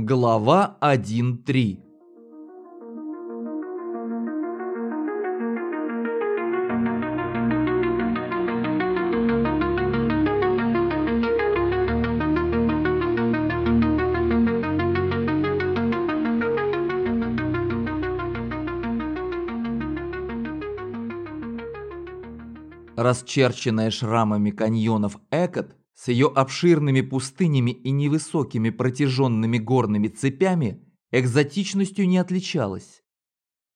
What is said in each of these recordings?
Глава 1.3 Расчерченная шрамами каньонов Экот с ее обширными пустынями и невысокими протяженными горными цепями экзотичностью не отличалась.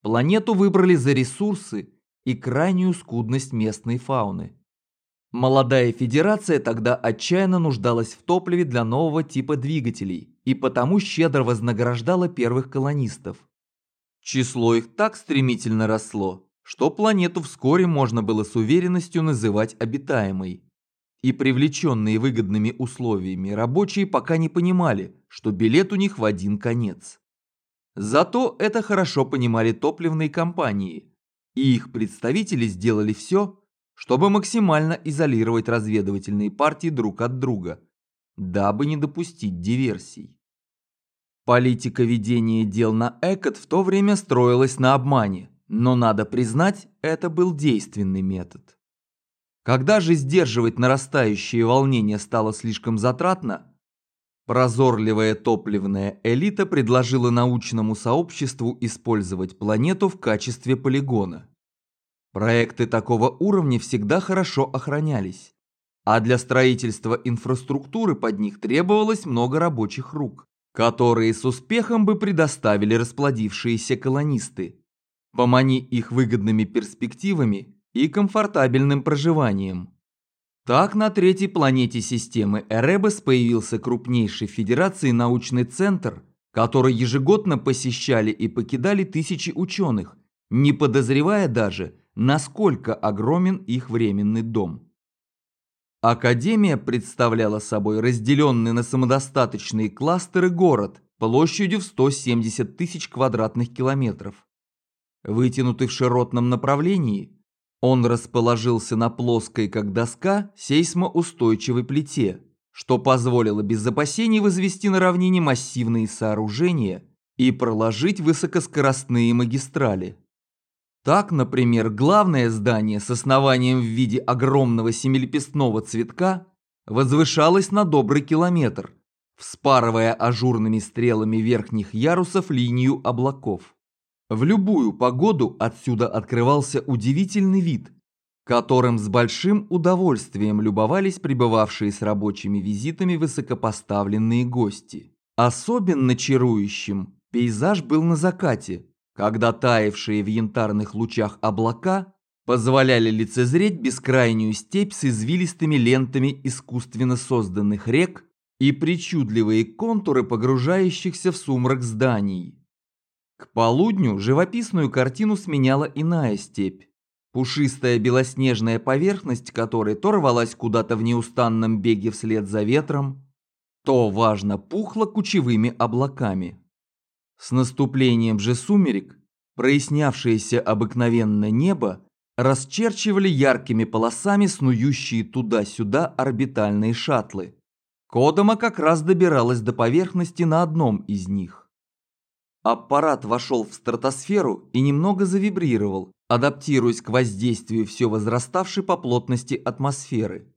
Планету выбрали за ресурсы и крайнюю скудность местной фауны. Молодая федерация тогда отчаянно нуждалась в топливе для нового типа двигателей и потому щедро вознаграждала первых колонистов. Число их так стремительно росло, что планету вскоре можно было с уверенностью называть обитаемой. И привлеченные выгодными условиями рабочие пока не понимали, что билет у них в один конец. Зато это хорошо понимали топливные компании, и их представители сделали все, чтобы максимально изолировать разведывательные партии друг от друга, дабы не допустить диверсий. Политика ведения дел на Экот в то время строилась на обмане, но надо признать, это был действенный метод. Когда же сдерживать нарастающие волнения стало слишком затратно, прозорливая топливная элита предложила научному сообществу использовать планету в качестве полигона. Проекты такого уровня всегда хорошо охранялись, а для строительства инфраструктуры под них требовалось много рабочих рук, которые с успехом бы предоставили расплодившиеся колонисты – Помани их выгодными перспективами и комфортабельным проживанием. Так на третьей планете системы Эребес появился крупнейший в Федерации научный центр, который ежегодно посещали и покидали тысячи ученых, не подозревая даже, насколько огромен их временный дом. Академия представляла собой разделенный на самодостаточные кластеры город площадью в 170 тысяч квадратных километров. Вытянутый в широтном направлении, он расположился на плоской, как доска, сейсмоустойчивой плите, что позволило без опасений возвести на равнине массивные сооружения и проложить высокоскоростные магистрали. Так, например, главное здание с основанием в виде огромного семилепестного цветка возвышалось на добрый километр, вспарывая ажурными стрелами верхних ярусов линию облаков. В любую погоду отсюда открывался удивительный вид, которым с большим удовольствием любовались прибывавшие с рабочими визитами высокопоставленные гости. Особенно чарующим пейзаж был на закате, когда таявшие в янтарных лучах облака позволяли лицезреть бескрайнюю степь с извилистыми лентами искусственно созданных рек и причудливые контуры погружающихся в сумрак зданий. К полудню живописную картину сменяла иная степь. Пушистая белоснежная поверхность которой то рвалась куда-то в неустанном беге вслед за ветром, то, важно, пухла кучевыми облаками. С наступлением же сумерек, прояснявшееся обыкновенно небо, расчерчивали яркими полосами снующие туда-сюда орбитальные шаттлы. Кодома как раз добиралась до поверхности на одном из них. Аппарат вошел в стратосферу и немного завибрировал, адаптируясь к воздействию все возраставшей по плотности атмосферы.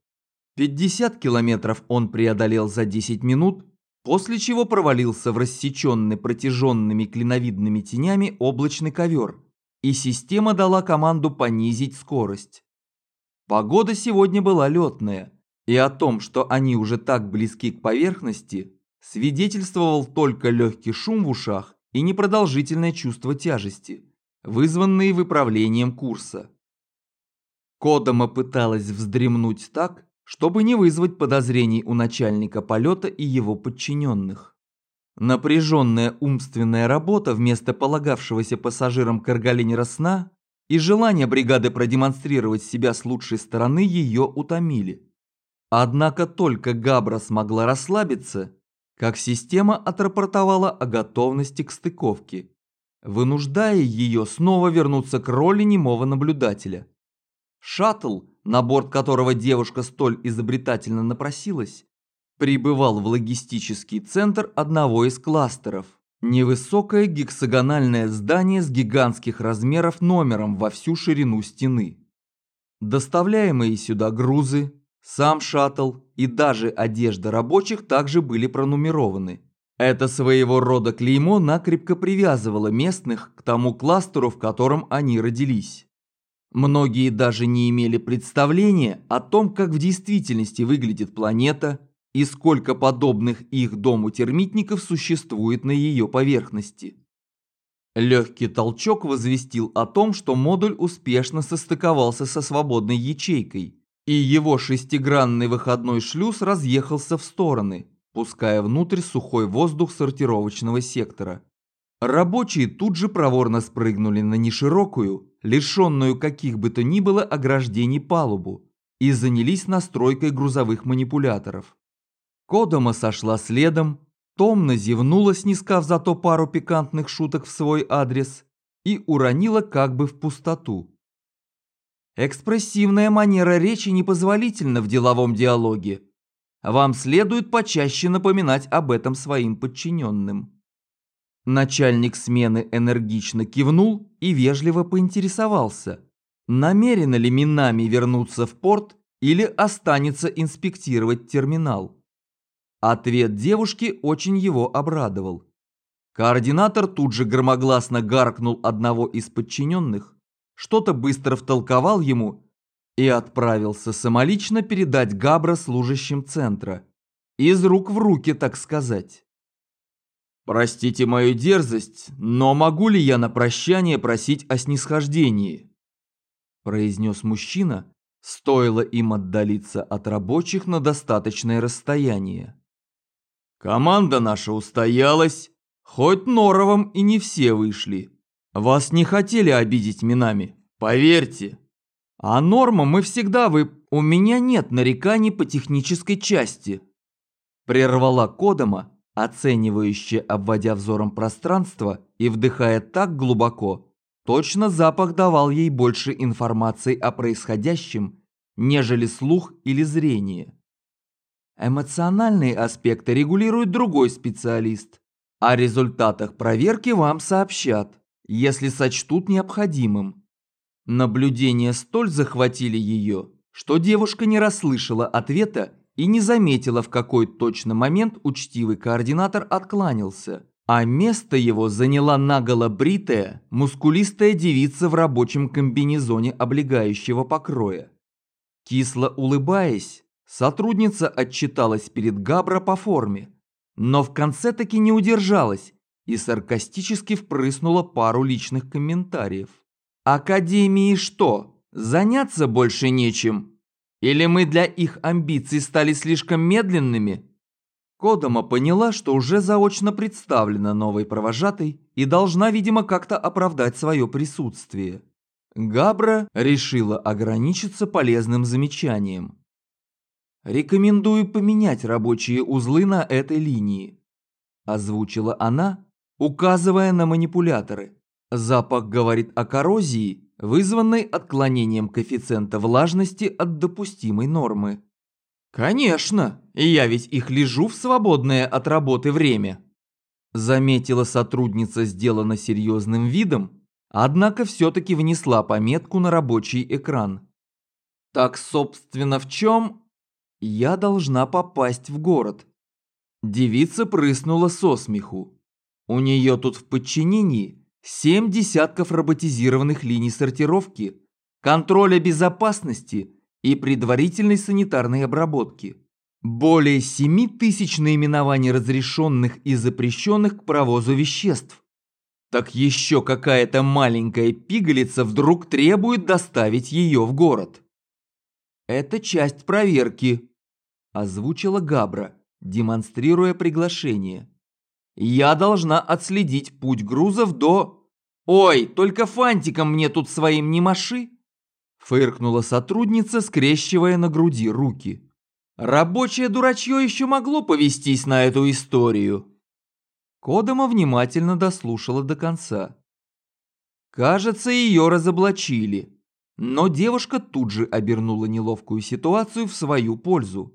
50 километров он преодолел за 10 минут, после чего провалился в рассеченный протяженными клиновидными тенями облачный ковер, и система дала команду понизить скорость. Погода сегодня была летная, и о том, что они уже так близки к поверхности, свидетельствовал только легкий шум в ушах и непродолжительное чувство тяжести, вызванные выправлением курса. Кодома пыталась вздремнуть так, чтобы не вызвать подозрений у начальника полета и его подчиненных. Напряженная умственная работа вместо полагавшегося пассажирам Каргалинера сна и желание бригады продемонстрировать себя с лучшей стороны ее утомили. Однако только Габра смогла расслабиться, как система отрапортовала о готовности к стыковке, вынуждая ее снова вернуться к роли немого наблюдателя. Шаттл, на борт которого девушка столь изобретательно напросилась, прибывал в логистический центр одного из кластеров. Невысокое гексагональное здание с гигантских размеров номером во всю ширину стены. Доставляемые сюда грузы, сам шаттл и даже одежда рабочих также были пронумерованы. Это своего рода клеймо накрепко привязывало местных к тому кластеру, в котором они родились. Многие даже не имели представления о том, как в действительности выглядит планета и сколько подобных их дому термитников существует на ее поверхности. Легкий толчок возвестил о том, что модуль успешно состыковался со свободной ячейкой, и его шестигранный выходной шлюз разъехался в стороны – пуская внутрь сухой воздух сортировочного сектора. Рабочие тут же проворно спрыгнули на неширокую, лишенную каких бы то ни было ограждений палубу, и занялись настройкой грузовых манипуляторов. Кодома сошла следом, томно зевнула, снискав зато пару пикантных шуток в свой адрес, и уронила как бы в пустоту. Экспрессивная манера речи непозволительна в деловом диалоге, вам следует почаще напоминать об этом своим подчиненным. Начальник смены энергично кивнул и вежливо поинтересовался, намерена ли Минами вернуться в порт или останется инспектировать терминал. Ответ девушки очень его обрадовал. Координатор тут же громогласно гаркнул одного из подчиненных, что-то быстро втолковал ему и отправился самолично передать Габра служащим центра. Из рук в руки, так сказать. «Простите мою дерзость, но могу ли я на прощание просить о снисхождении?» произнес мужчина, стоило им отдалиться от рабочих на достаточное расстояние. «Команда наша устоялась, хоть норовом и не все вышли. Вас не хотели обидеть минами, поверьте». А норма мы всегда вы... У меня нет нареканий по технической части. Прервала Кодома, оценивающе обводя взором пространство и вдыхая так глубоко, точно запах давал ей больше информации о происходящем, нежели слух или зрение. Эмоциональные аспекты регулирует другой специалист. О результатах проверки вам сообщат, если сочтут необходимым. Наблюдения столь захватили ее, что девушка не расслышала ответа и не заметила, в какой точно момент учтивый координатор откланялся, а место его заняла наголо бритая, мускулистая девица в рабочем комбинезоне облегающего покроя. Кисло улыбаясь, сотрудница отчиталась перед Габра по форме, но в конце таки не удержалась и саркастически впрыснула пару личных комментариев. Академии что, заняться больше нечем? Или мы для их амбиций стали слишком медленными? Кодома поняла, что уже заочно представлена новой провожатой и должна, видимо, как-то оправдать свое присутствие. Габра решила ограничиться полезным замечанием. «Рекомендую поменять рабочие узлы на этой линии», озвучила она, указывая на манипуляторы. Запах говорит о коррозии, вызванной отклонением коэффициента влажности от допустимой нормы. Конечно, я ведь их лежу в свободное от работы время. Заметила сотрудница, сделана серьезным видом, однако все-таки внесла пометку на рабочий экран. Так, собственно, в чем я должна попасть в город? Девица прыснула со смеху. У нее тут в подчинении Семь десятков роботизированных линий сортировки, контроля безопасности и предварительной санитарной обработки. Более 7 тысяч наименований разрешенных и запрещенных к провозу веществ. Так еще какая-то маленькая пигалица вдруг требует доставить ее в город. «Это часть проверки», – озвучила Габра, демонстрируя приглашение. Я должна отследить путь грузов до... Ой, только фантиком мне тут своим не маши!» Фыркнула сотрудница, скрещивая на груди руки. Рабочее дурачье еще могло повестись на эту историю. Кодома внимательно дослушала до конца. Кажется, ее разоблачили. Но девушка тут же обернула неловкую ситуацию в свою пользу.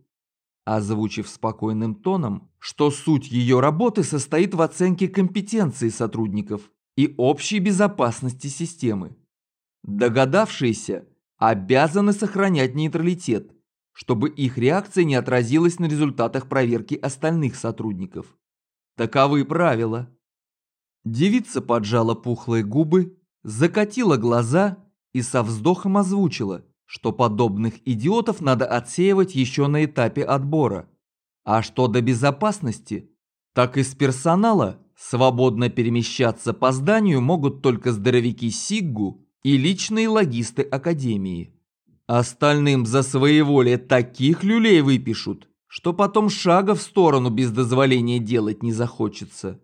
Озвучив спокойным тоном, что суть ее работы состоит в оценке компетенции сотрудников и общей безопасности системы. Догадавшиеся обязаны сохранять нейтралитет, чтобы их реакция не отразилась на результатах проверки остальных сотрудников. Таковы правила. Девица поджала пухлые губы, закатила глаза и со вздохом озвучила, что подобных идиотов надо отсеивать еще на этапе отбора. А что до безопасности, так из персонала свободно перемещаться по зданию могут только здоровяки Сиггу и личные логисты Академии. Остальным за своеволие таких люлей выпишут, что потом шага в сторону без дозволения делать не захочется.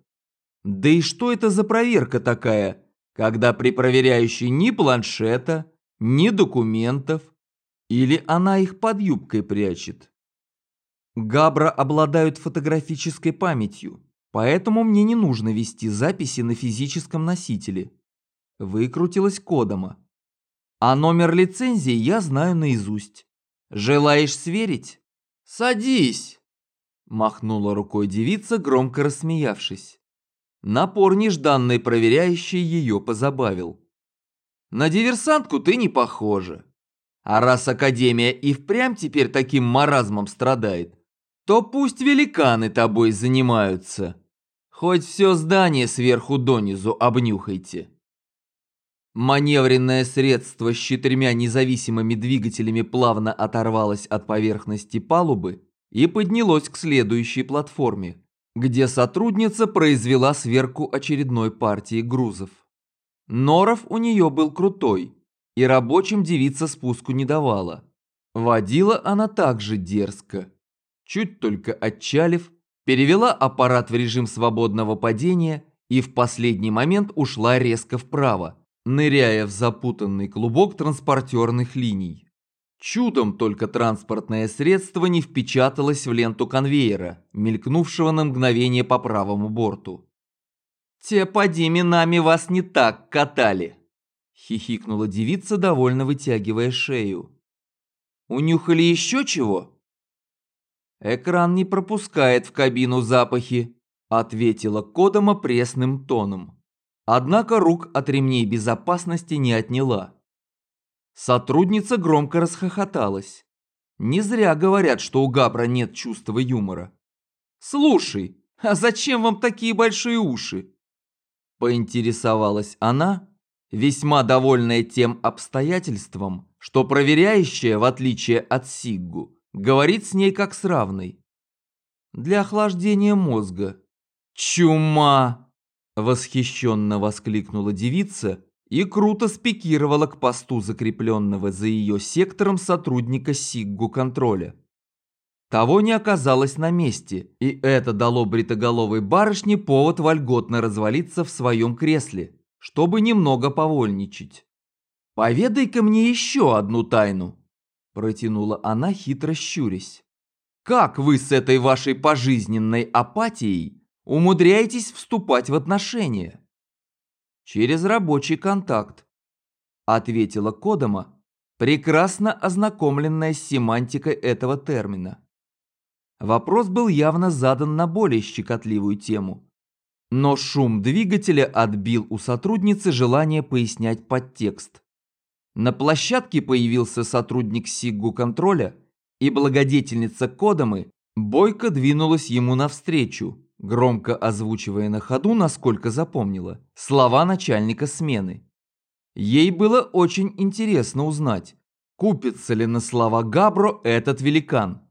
Да и что это за проверка такая, когда при проверяющей ни планшета, ни документов, или она их под юбкой прячет? Габра обладают фотографической памятью, поэтому мне не нужно вести записи на физическом носителе. Выкрутилась Кодома. А номер лицензии я знаю наизусть. Желаешь сверить? Садись! Махнула рукой девица, громко рассмеявшись. Напор нежданной проверяющей ее позабавил. На диверсантку ты не похожа. А раз Академия и впрямь теперь таким маразмом страдает, то пусть великаны тобой занимаются. Хоть все здание сверху донизу обнюхайте. Маневренное средство с четырьмя независимыми двигателями плавно оторвалось от поверхности палубы и поднялось к следующей платформе где сотрудница произвела сверку очередной партии грузов. Норов у нее был крутой, и рабочим девица спуску не давала. Водила она также дерзко. Чуть только отчалив, перевела аппарат в режим свободного падения и в последний момент ушла резко вправо, ныряя в запутанный клубок транспортерных линий. Чудом только транспортное средство не впечаталось в ленту конвейера, мелькнувшего на мгновение по правому борту. «Те подими нами вас не так катали!» – хихикнула девица, довольно вытягивая шею. «Унюхали еще чего?» «Экран не пропускает в кабину запахи», – ответила Кодома пресным тоном. Однако рук от ремней безопасности не отняла. Сотрудница громко расхохоталась. Не зря говорят, что у Габра нет чувства юмора. «Слушай, а зачем вам такие большие уши?» Поинтересовалась она, весьма довольная тем обстоятельством, что проверяющая, в отличие от Сиггу, говорит с ней как с равной. Для охлаждения мозга. «Чума!» – восхищенно воскликнула девица и круто спикировала к посту закрепленного за ее сектором сотрудника Сиггу контроля. Того не оказалось на месте, и это дало бритоголовой барышне повод вольготно развалиться в своем кресле, чтобы немного повольничать. «Поведай-ка мне еще одну тайну», – протянула она, хитро щурясь. «Как вы с этой вашей пожизненной апатией умудряетесь вступать в отношения?» через рабочий контакт», – ответила Кодома, прекрасно ознакомленная с семантикой этого термина. Вопрос был явно задан на более щекотливую тему. Но шум двигателя отбил у сотрудницы желание пояснять подтекст. На площадке появился сотрудник Сиггу контроля, и благодетельница Кодомы бойко двинулась ему навстречу, громко озвучивая на ходу, насколько запомнила, слова начальника смены. Ей было очень интересно узнать, купится ли на слова Габро этот великан.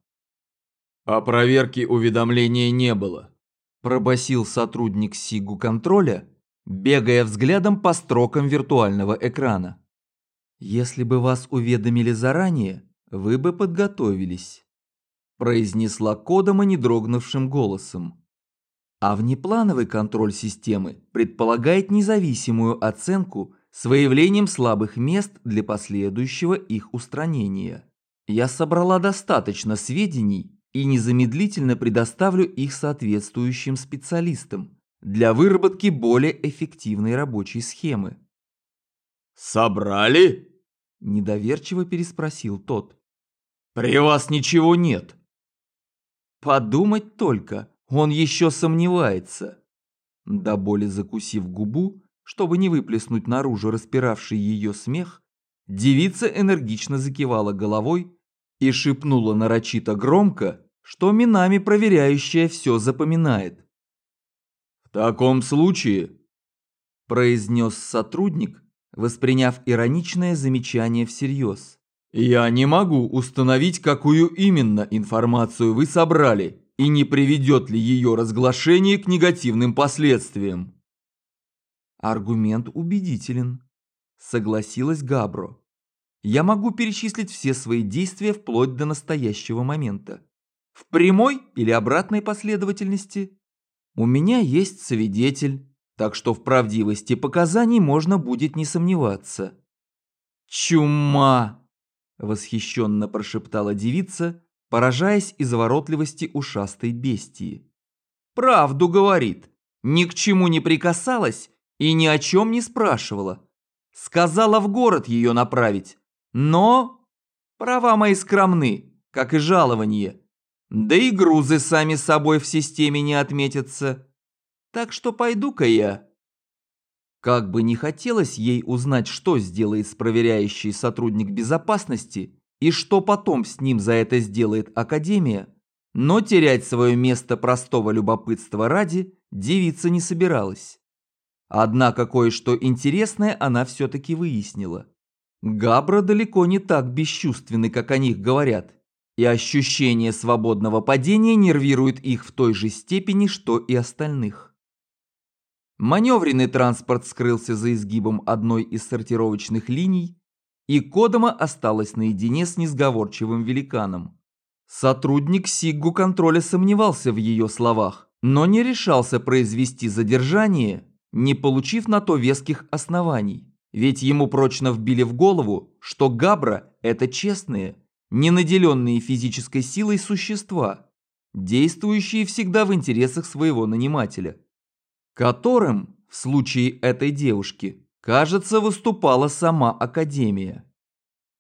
«О проверке уведомления не было», – пробасил сотрудник Сигу контроля, бегая взглядом по строкам виртуального экрана. «Если бы вас уведомили заранее, вы бы подготовились», – произнесла Кодома недрогнувшим голосом. А внеплановый контроль системы предполагает независимую оценку с выявлением слабых мест для последующего их устранения. Я собрала достаточно сведений и незамедлительно предоставлю их соответствующим специалистам для выработки более эффективной рабочей схемы. «Собрали?» – недоверчиво переспросил тот. «При вас ничего нет». Подумать только, он еще сомневается. До боли закусив губу, чтобы не выплеснуть наружу распиравший ее смех, девица энергично закивала головой и шепнула нарочито громко, что минами проверяющая все запоминает. «В таком случае», – произнес сотрудник, восприняв ироничное замечание всерьез. «Я не могу установить, какую именно информацию вы собрали и не приведет ли ее разглашение к негативным последствиям». Аргумент убедителен, согласилась Габро. Я могу перечислить все свои действия вплоть до настоящего момента. В прямой или обратной последовательности? У меня есть свидетель, так что в правдивости показаний можно будет не сомневаться. «Чума!» – восхищенно прошептала девица, поражаясь изворотливости ушастой бестии. «Правду говорит, ни к чему не прикасалась и ни о чем не спрашивала. Сказала в город ее направить, но права мои скромны, как и жалование. Да и грузы сами собой в системе не отметятся. Так что пойду-ка я. Как бы не хотелось ей узнать, что сделает проверяющий сотрудник безопасности и что потом с ним за это сделает Академия, но терять свое место простого любопытства ради девица не собиралась. Однако кое-что интересное она все-таки выяснила. Габра далеко не так бесчувственны, как о них говорят, и ощущение свободного падения нервирует их в той же степени, что и остальных. Маневренный транспорт скрылся за изгибом одной из сортировочных линий, и Кодома осталась наедине с несговорчивым великаном. Сотрудник Сиггу контроля сомневался в ее словах, но не решался произвести задержание, не получив на то веских оснований. Ведь ему прочно вбили в голову, что Габра – это честные, не наделенные физической силой существа, действующие всегда в интересах своего нанимателя, которым, в случае этой девушки, кажется, выступала сама Академия.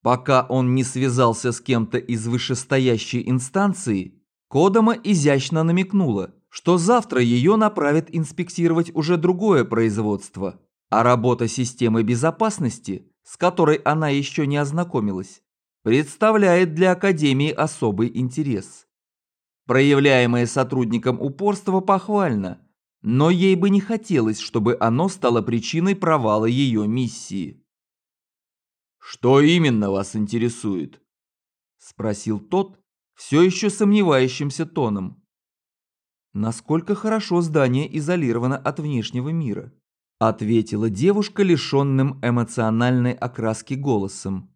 Пока он не связался с кем-то из вышестоящей инстанции, Кодома изящно намекнула, что завтра ее направят инспектировать уже другое производство – а работа системы безопасности, с которой она еще не ознакомилась, представляет для Академии особый интерес. Проявляемое сотрудникам упорство похвально, но ей бы не хотелось, чтобы оно стало причиной провала ее миссии. «Что именно вас интересует?» – спросил тот, все еще сомневающимся тоном. Насколько хорошо здание изолировано от внешнего мира? Ответила девушка лишенным эмоциональной окраски голосом.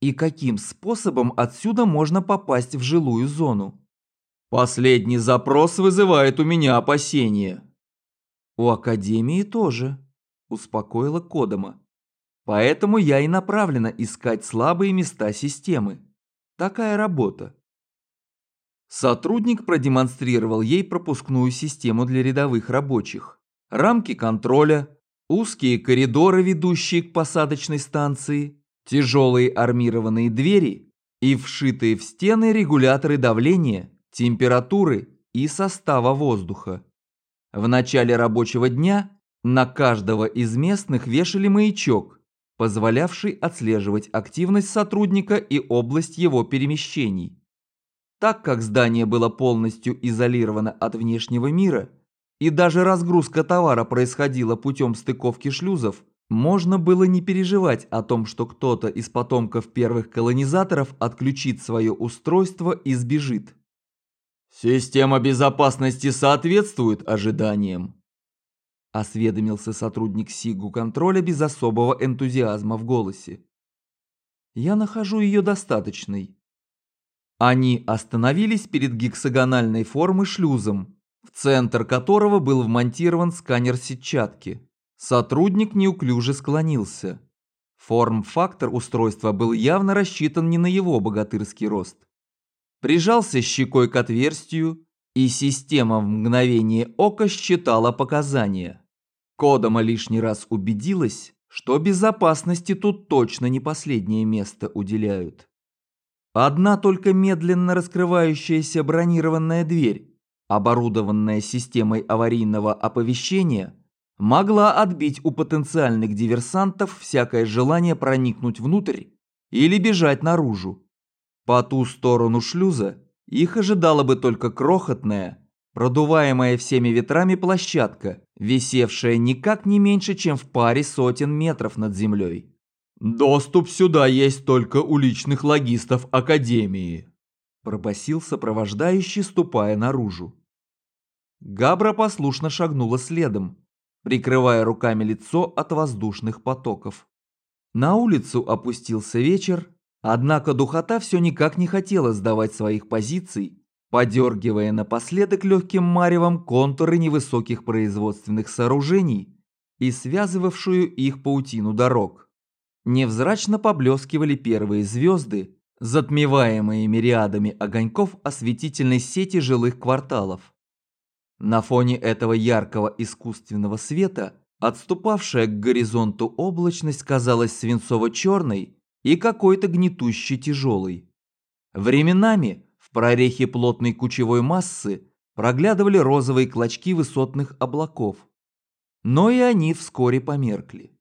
И каким способом отсюда можно попасть в жилую зону? Последний запрос вызывает у меня опасения. У Академии тоже, успокоила Кодома. Поэтому я и направлена искать слабые места системы. Такая работа. Сотрудник продемонстрировал ей пропускную систему для рядовых рабочих рамки контроля, узкие коридоры, ведущие к посадочной станции, тяжелые армированные двери и вшитые в стены регуляторы давления, температуры и состава воздуха. В начале рабочего дня на каждого из местных вешали маячок, позволявший отслеживать активность сотрудника и область его перемещений. Так как здание было полностью изолировано от внешнего мира, и даже разгрузка товара происходила путем стыковки шлюзов, можно было не переживать о том, что кто-то из потомков первых колонизаторов отключит свое устройство и сбежит. «Система безопасности соответствует ожиданиям», – осведомился сотрудник СИГУ контроля без особого энтузиазма в голосе. «Я нахожу ее достаточной». Они остановились перед гексагональной формы шлюзом, в центр которого был вмонтирован сканер сетчатки. Сотрудник неуклюже склонился. Форм-фактор устройства был явно рассчитан не на его богатырский рост. Прижался щекой к отверстию, и система в мгновение ока считала показания. Кодома лишний раз убедилась, что безопасности тут точно не последнее место уделяют. Одна только медленно раскрывающаяся бронированная дверь, оборудованная системой аварийного оповещения, могла отбить у потенциальных диверсантов всякое желание проникнуть внутрь или бежать наружу. По ту сторону шлюза их ожидала бы только крохотная, продуваемая всеми ветрами площадка, висевшая никак не меньше, чем в паре сотен метров над землей. «Доступ сюда есть только у личных логистов Академии», – пропасил сопровождающий, ступая наружу. Габра послушно шагнула следом, прикрывая руками лицо от воздушных потоков. На улицу опустился вечер, однако духота все никак не хотела сдавать своих позиций, подергивая напоследок легким маревом контуры невысоких производственных сооружений и связывавшую их паутину дорог. Невзрачно поблескивали первые звезды, затмеваемые мириадами огоньков осветительной сети жилых кварталов. На фоне этого яркого искусственного света отступавшая к горизонту облачность казалась свинцово-черной и какой-то гнетущей тяжелой. Временами в прорехе плотной кучевой массы проглядывали розовые клочки высотных облаков. Но и они вскоре померкли.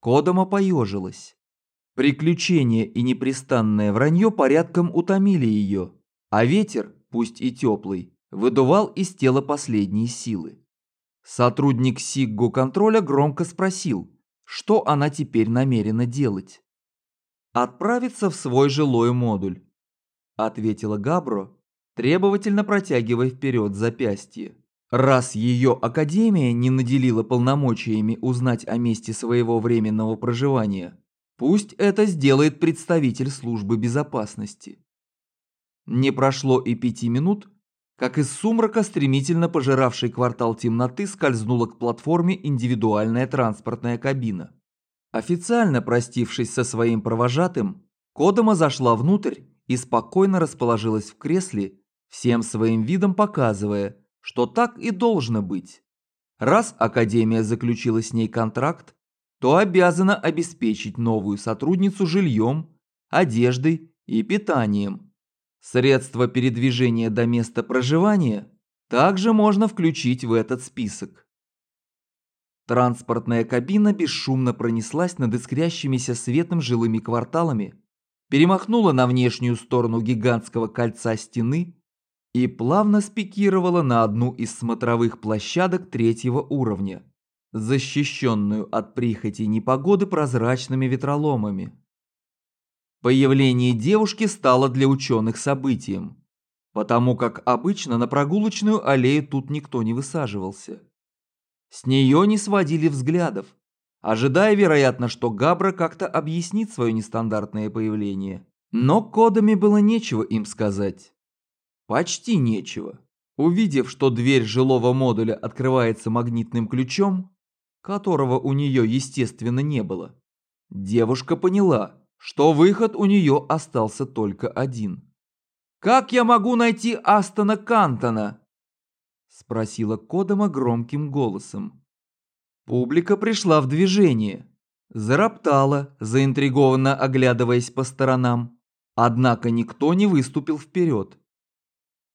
Кодома поежилась. Приключения и непрестанное вранье порядком утомили ее, а ветер, пусть и теплый, выдувал из тела последние силы. Сотрудник Сиггу контроля громко спросил, что она теперь намерена делать. «Отправиться в свой жилой модуль», – ответила Габро, требовательно протягивая вперед запястье. Раз ее академия не наделила полномочиями узнать о месте своего временного проживания, пусть это сделает представитель службы безопасности. Не прошло и пяти минут, как из сумрака, стремительно пожиравший квартал темноты, скользнула к платформе индивидуальная транспортная кабина. Официально простившись со своим провожатым, Кодома зашла внутрь и спокойно расположилась в кресле, всем своим видом показывая, что так и должно быть. Раз Академия заключила с ней контракт, то обязана обеспечить новую сотрудницу жильем, одеждой и питанием. Средства передвижения до места проживания также можно включить в этот список. Транспортная кабина бесшумно пронеслась над искрящимися светом жилыми кварталами, перемахнула на внешнюю сторону гигантского кольца стены и плавно спикировала на одну из смотровых площадок третьего уровня, защищенную от прихоти непогоды прозрачными ветроломами. Появление девушки стало для ученых событием, потому как обычно на прогулочную аллею тут никто не высаживался. С нее не сводили взглядов, ожидая, вероятно, что Габра как-то объяснит свое нестандартное появление. Но кодами было нечего им сказать. Почти нечего. Увидев, что дверь жилого модуля открывается магнитным ключом, которого у нее, естественно, не было, девушка поняла, что выход у нее остался только один. «Как я могу найти Астона Кантона?» – спросила Кодома громким голосом. Публика пришла в движение, зароптала, заинтригованно оглядываясь по сторонам, однако никто не выступил вперед.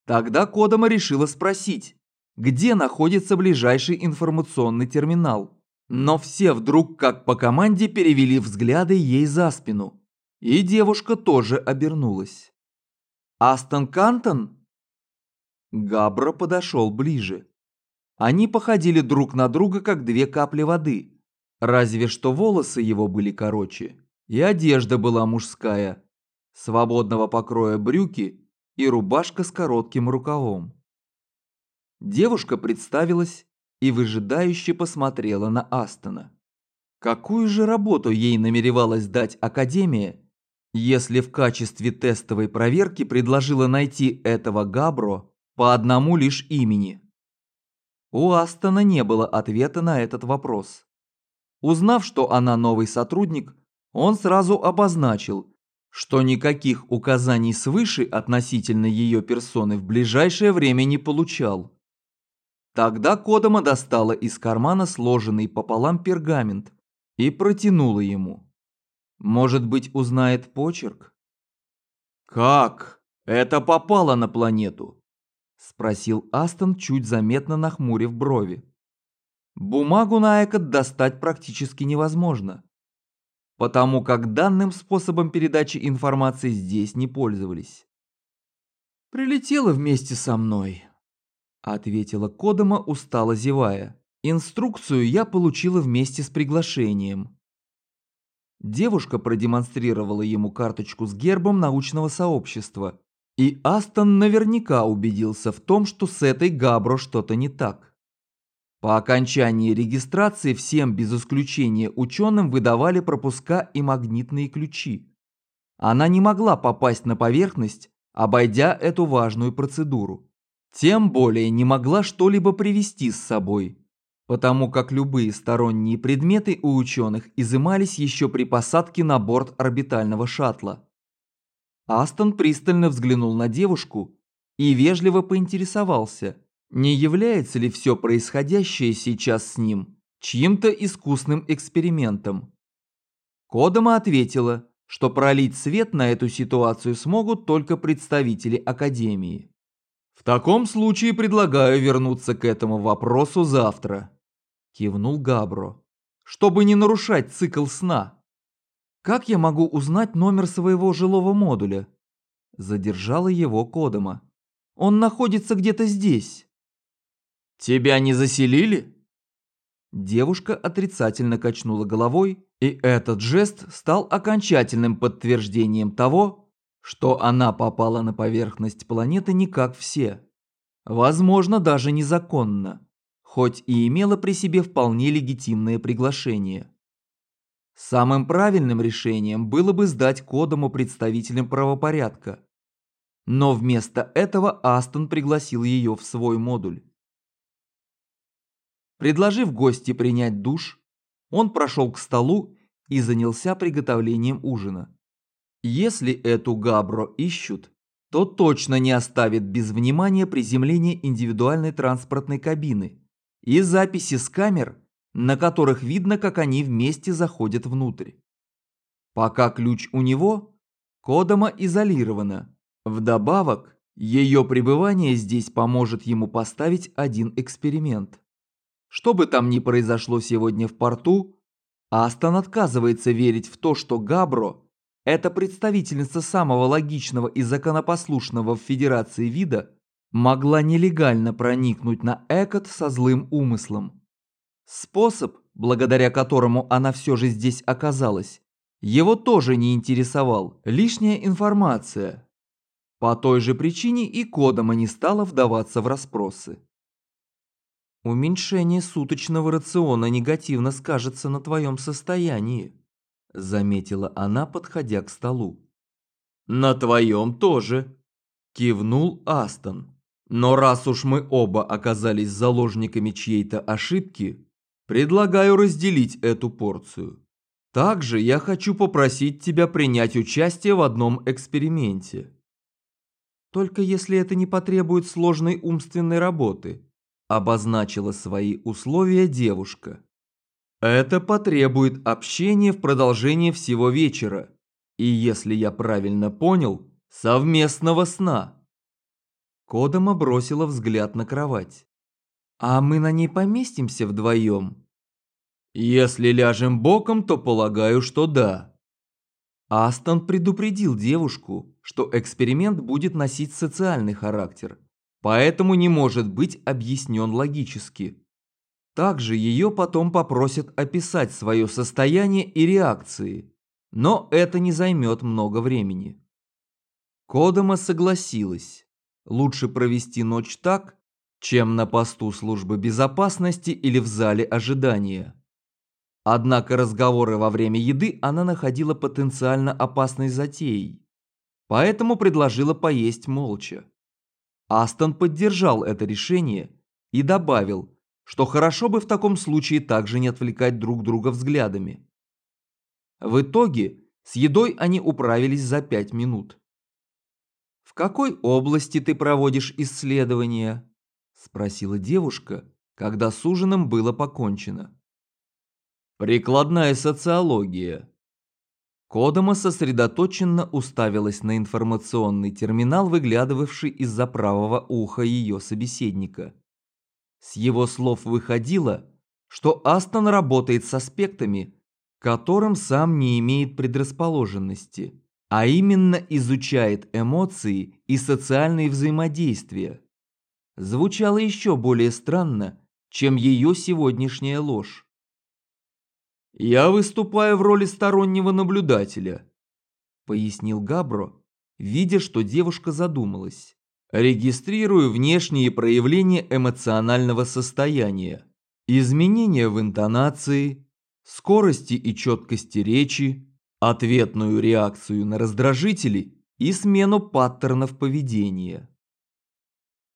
Тогда Кодома решила спросить, где находится ближайший информационный терминал. Но все вдруг, как по команде, перевели взгляды ей за спину. И девушка тоже обернулась. «Астон Кантон?» Габра подошел ближе. Они походили друг на друга, как две капли воды. Разве что волосы его были короче, и одежда была мужская. Свободного покроя брюки и рубашка с коротким рукавом. Девушка представилась и выжидающе посмотрела на Астона. Какую же работу ей намеревалась дать Академия, если в качестве тестовой проверки предложила найти этого Габро по одному лишь имени? У Астона не было ответа на этот вопрос. Узнав, что она новый сотрудник, он сразу обозначил, что никаких указаний свыше относительно ее персоны в ближайшее время не получал. Тогда Кодома достала из кармана сложенный пополам пергамент и протянула ему. Может быть, узнает почерк? Как это попало на планету? Спросил Астон, чуть заметно нахмурив брови. Бумагу на Экот достать практически невозможно, потому как данным способом передачи информации здесь не пользовались. «Прилетела вместе со мной», — ответила Кодома, устало зевая. «Инструкцию я получила вместе с приглашением». Девушка продемонстрировала ему карточку с гербом научного сообщества, и Астон наверняка убедился в том, что с этой Габро что-то не так. По окончании регистрации всем без исключения ученым выдавали пропуска и магнитные ключи. Она не могла попасть на поверхность, обойдя эту важную процедуру. Тем более не могла что-либо привезти с собой, потому как любые сторонние предметы у ученых изымались еще при посадке на борт орбитального шаттла. Астон пристально взглянул на девушку и вежливо поинтересовался – не является ли все происходящее сейчас с ним чьим-то искусным экспериментом? Кодома ответила, что пролить свет на эту ситуацию смогут только представители Академии. «В таком случае предлагаю вернуться к этому вопросу завтра», – кивнул Габро, – «чтобы не нарушать цикл сна». «Как я могу узнать номер своего жилого модуля?» Задержала его Кодома. «Он находится где-то здесь». «Тебя не заселили?» Девушка отрицательно качнула головой, и этот жест стал окончательным подтверждением того, что она попала на поверхность планеты не как все. Возможно, даже незаконно, хоть и имела при себе вполне легитимное приглашение. Самым правильным решением было бы сдать Кодому представителям правопорядка. Но вместо этого Астон пригласил ее в свой модуль. Предложив гости принять душ, он прошел к столу и занялся приготовлением ужина. Если эту Габро ищут, то точно не оставит без внимания приземление индивидуальной транспортной кабины и записи с камер, на которых видно, как они вместе заходят внутрь. Пока ключ у него, Кодома изолирована. Вдобавок, ее пребывание здесь поможет ему поставить один эксперимент. Что бы там ни произошло сегодня в порту, Астон отказывается верить в то, что Габро – это представительница самого логичного и законопослушного в Федерации вида, могла нелегально проникнуть на Экот со злым умыслом. Способ, благодаря которому она все же здесь оказалась, его тоже не интересовал, лишняя информация. По той же причине и Кодома не стала вдаваться в расспросы. Уменьшение суточного рациона негативно скажется на твоем состоянии, заметила она, подходя к столу. На твоем тоже, кивнул Астон. Но раз уж мы оба оказались заложниками чьей-то ошибки, предлагаю разделить эту порцию. Также я хочу попросить тебя принять участие в одном эксперименте. Только если это не потребует сложной умственной работы, обозначила свои условия девушка. Это потребует общения в продолжение всего вечера. И если я правильно понял, совместного сна. Кодома бросила взгляд на кровать. А мы на ней поместимся вдвоем? Если ляжем боком, то полагаю, что да. Астон предупредил девушку, что эксперимент будет носить социальный характер поэтому не может быть объяснен логически. Также ее потом попросят описать свое состояние и реакции, но это не займет много времени. Кодома согласилась. Лучше провести ночь так, чем на посту службы безопасности или в зале ожидания. Однако разговоры во время еды она находила потенциально опасной затеей, поэтому предложила поесть молча. Астон поддержал это решение и добавил, что хорошо бы в таком случае также не отвлекать друг друга взглядами. В итоге с едой они управились за пять минут. «В какой области ты проводишь исследования?» – спросила девушка, когда с ужином было покончено. «Прикладная социология». Кодома сосредоточенно уставилась на информационный терминал, выглядывавший из-за правого уха ее собеседника. С его слов выходило, что Астон работает с аспектами, которым сам не имеет предрасположенности, а именно изучает эмоции и социальные взаимодействия. Звучало еще более странно, чем ее сегодняшняя ложь. «Я выступаю в роли стороннего наблюдателя», — пояснил Габро, видя, что девушка задумалась. «Регистрирую внешние проявления эмоционального состояния, изменения в интонации, скорости и четкости речи, ответную реакцию на раздражители и смену паттернов поведения.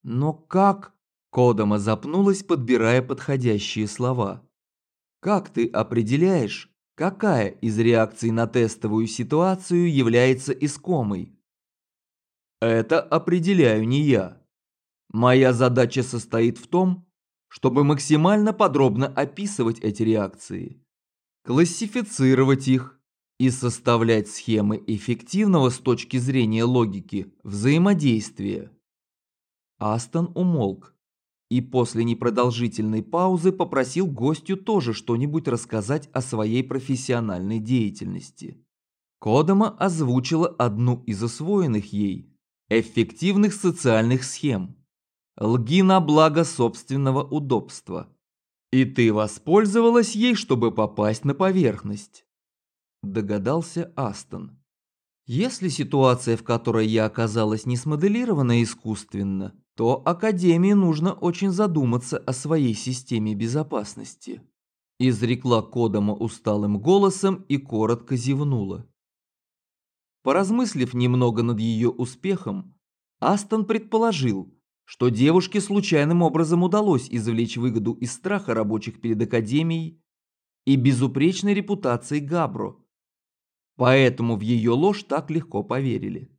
Но как? Кодома запнулась, подбирая подходящие слова. Как ты определяешь, какая из реакций на тестовую ситуацию является искомой? Это определяю не я. Моя задача состоит в том, чтобы максимально подробно описывать эти реакции, классифицировать их и составлять схемы эффективного с точки зрения логики взаимодействия. Астон умолк и после непродолжительной паузы попросил гостю тоже что-нибудь рассказать о своей профессиональной деятельности. Кодома озвучила одну из освоенных ей эффективных социальных схем. Лги на благо собственного удобства. И ты воспользовалась ей, чтобы попасть на поверхность. Догадался Астон. Если ситуация, в которой я оказалась, не смоделирована искусственно, то Академии нужно очень задуматься о своей системе безопасности. Изрекла Кодома усталым голосом и коротко зевнула. Поразмыслив немного над ее успехом, Астон предположил, что девушке случайным образом удалось извлечь выгоду из страха рабочих перед Академией и безупречной репутации Габро. Поэтому в ее ложь так легко поверили.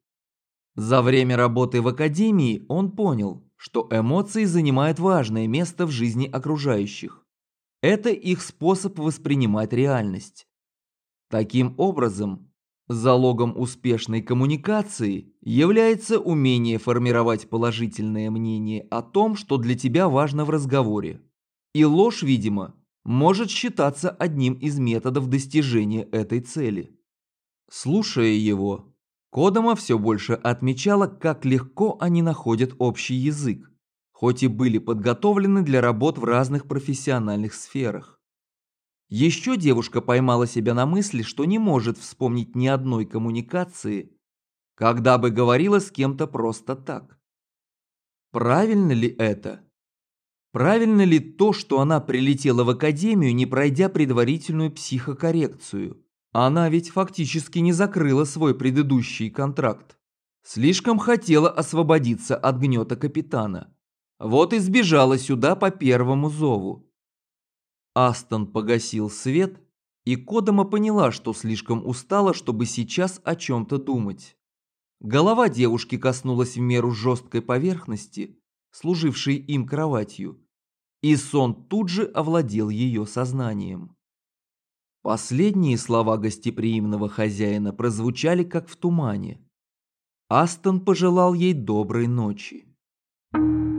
За время работы в Академии он понял, что эмоции занимают важное место в жизни окружающих. Это их способ воспринимать реальность. Таким образом, Залогом успешной коммуникации является умение формировать положительное мнение о том, что для тебя важно в разговоре. И ложь, видимо, может считаться одним из методов достижения этой цели. Слушая его, Кодома все больше отмечала, как легко они находят общий язык, хоть и были подготовлены для работ в разных профессиональных сферах. Еще девушка поймала себя на мысли, что не может вспомнить ни одной коммуникации, когда бы говорила с кем-то просто так. Правильно ли это? Правильно ли то, что она прилетела в академию, не пройдя предварительную психокоррекцию? Она ведь фактически не закрыла свой предыдущий контракт. Слишком хотела освободиться от гнета капитана. Вот и сбежала сюда по первому зову. Астон погасил свет, и Кодома поняла, что слишком устала, чтобы сейчас о чем-то думать. Голова девушки коснулась в меру жесткой поверхности, служившей им кроватью, и сон тут же овладел ее сознанием. Последние слова гостеприимного хозяина прозвучали как в тумане. Астон пожелал ей доброй ночи. Thank you.